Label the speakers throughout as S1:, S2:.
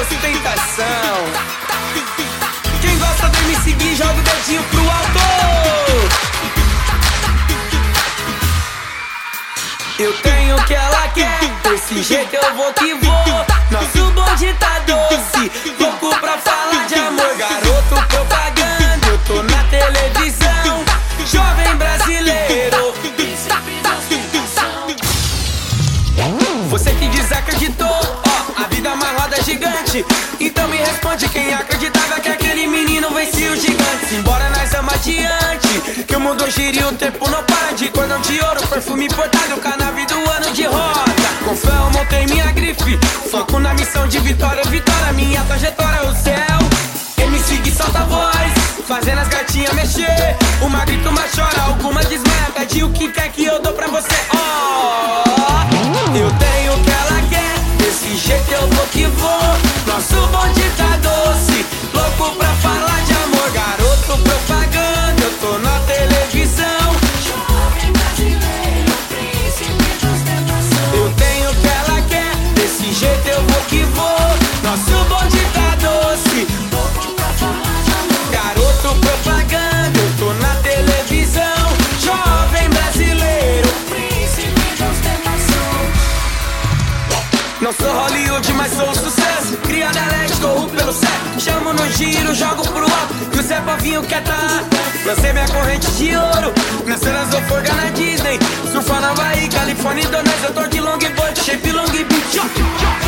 S1: ostentação. Quem gosta de me seguir, joga o dedinho pro alto. Eu tenho o que ela quer, desse jeito eu vou que vou. Gigante. Então me responde quem acreditava que aquele menino vencia os gigantes. Embora nós vamos adiante, que o mundo gira e o tempo não para de cordão de ouro, perfume importado, cannabis do ano de rosa. Com fé eu montei minha grife, foco na missão de vitória, vitória, minha trajetória, o céu. MC que solta a voz, fazendo as gatinhas mexer. Uma grita, uma chora, alguma desmaia, pede o que quer que eu dou pra você, ó. No giro, jogo pro alto. E o Zé Pavinho quer tá. Lancei minha corrente de ouro. Nas cenas eu forga na Disney. Surfa na Bahia, Califórnia, Indonésia. Eu tô de longboard, shape long beach.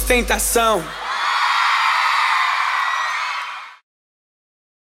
S1: Ostentação.